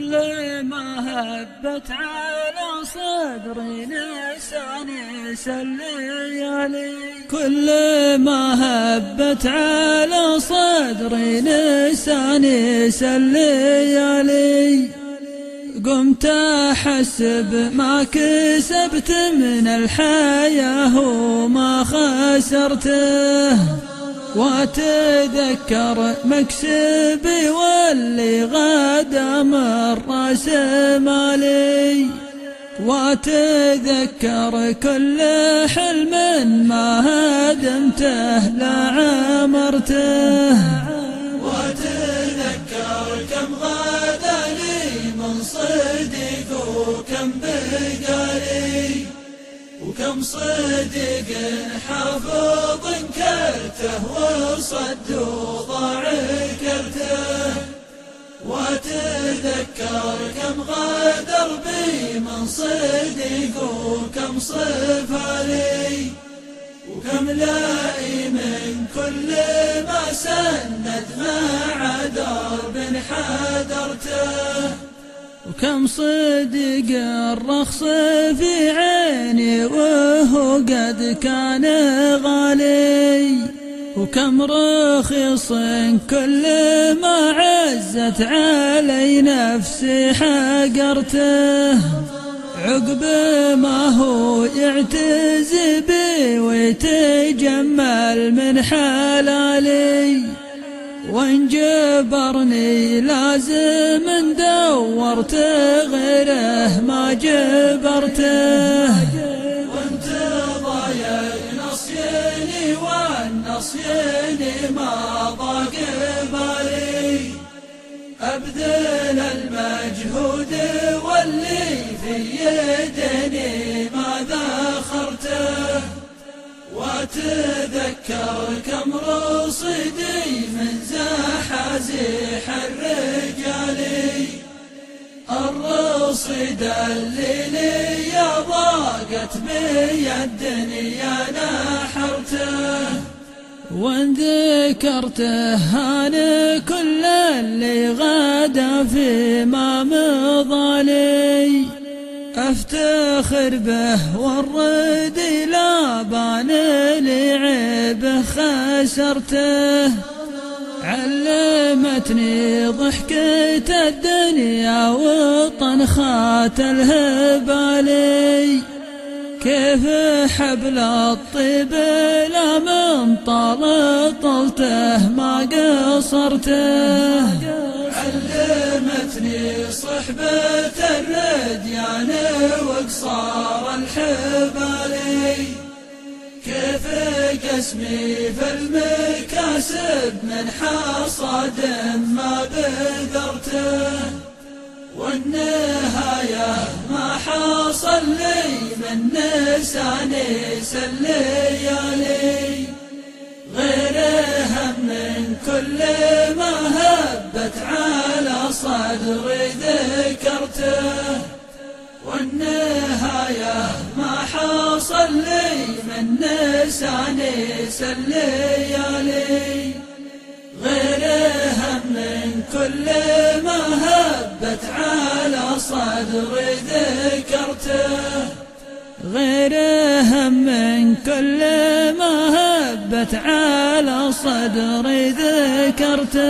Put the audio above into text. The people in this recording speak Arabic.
لما هبت على صدري لساني سليالي. كل ما هبت على صدري لساني سليالي. قمت أحسب ما كسبت من الحياة وما خسرته. واتذكر مكسبي واللي غدا من راس مالي واتذكر كل حلم ما هدمته لا عمرته. واتذكر كم غدا لي من صدق وكم بقالي وكم صدق حافظ كرته وصد وضاع كرته واتذكر كم غدر بي من صدق وكم صفالي وكم لائي من كل ما سند مع درب حدرته. وكم صدق الرخص في عيني وهو قد كان غالي. وكم رخيص كل ما عزت علي نفسي حقرته. عقب ما هو يعتز بي ويتجمل من حلالي وإن جبرني لازم دورت غيره ما جبرته. والنصيني ما ضاق بالي. أبذل المجهود واللي في يدني ما ذخرته وأتذكر كم رصدي من زحازيح الرجالي الرصد اللي لي ضاقت بي الدنيا نحرته. وان ذكرته أنا كل اللي غدا في ما مضالي. أفتخر به والرد لا بان لعيبه خسرته. علمتني ضحكة الدنيا وطنخات الهبالي. كيف حبل الطيب لا من طال طلته ما قصرته. علمتني صحبة الرديان وقصار الحبالي كيف قسمي في المكاسب من حصاد ما بذرته. والنهاية ما حصل لي من نساني سليالي غير هم من كل ما هبت على صدري ذكرته. والنهاية ما حصل لي من نساني سليالي غير هم من كل ما هبت على صدري ذكرته غير هم من كل ما هبت على صدري ذكرته.